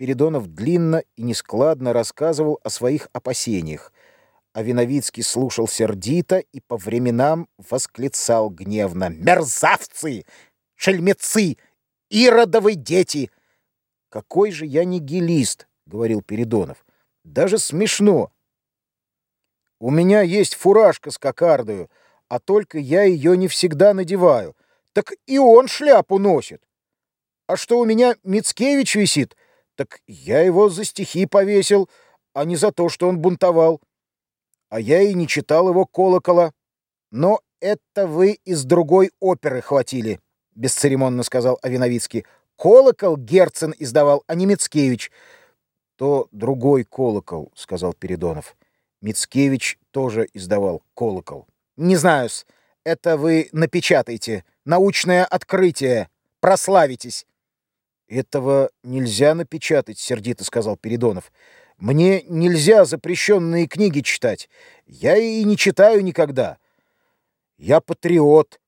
Передонов длинно и нескладно рассказывал о своих опасениях, а Виновицкий слушал сердито и по временам восклицал гневно «Мерзавцы! Шельмецы! Иродовы дети!» «Какой же я нигилист!» — говорил Передонов. «Даже смешно. У меня есть фуражка с кокардою, а только я ее не всегда надеваю. Так и он шляпу носит. А что у меня Мицкевич висит, так я его за стихи повесил, а не за то, что он бунтовал а я и не читал его колокола. Но это вы из другой оперы хватили, — бесцеремонно сказал Авиновицкий. Колокол Герцен издавал, а не Мицкевич. То другой колокол, — сказал Передонов. Мицкевич тоже издавал колокол. Не знаю-с, это вы напечатайте. Научное открытие. Прославитесь. Этого нельзя напечатать, — сердито сказал Передонов. Мне нельзя запрещенные книги читать. Я и не читаю никогда. Я патриот.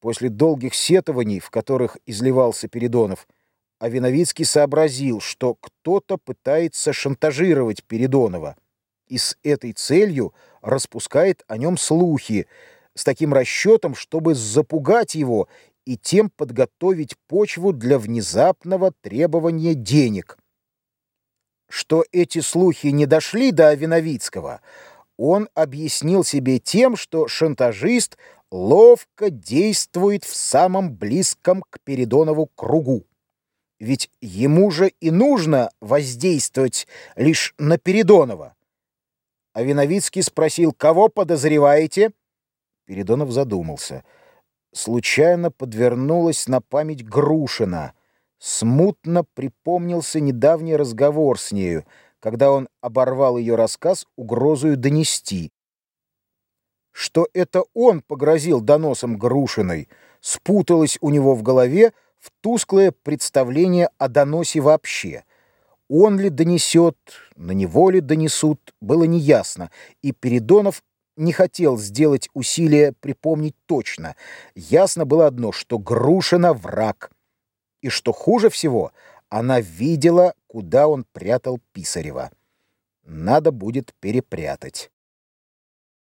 После долгих сетований, в которых изливался Передонов, Авиновицкий сообразил, что кто-то пытается шантажировать Передонова и с этой целью распускает о нем слухи, с таким расчетом, чтобы запугать его и тем подготовить почву для внезапного требования денег. Что эти слухи не дошли до Авиновицкого, он объяснил себе тем, что шантажист ловко действует в самом близком к Передонову кругу. Ведь ему же и нужно воздействовать лишь на Передонова. Авиновицкий спросил, кого подозреваете? Передонов задумался. Случайно подвернулась на память Грушина — Смутно припомнился недавний разговор с нею, когда он оборвал ее рассказ угрозою донести. Что это он погрозил доносом Грушиной, спуталось у него в голове в тусклое представление о доносе вообще. Он ли донесет, на него ли донесут, было неясно, и Передонов не хотел сделать усилия припомнить точно. Ясно было одно, что Грушина — враг — и, что хуже всего, она видела, куда он прятал Писарева. Надо будет перепрятать.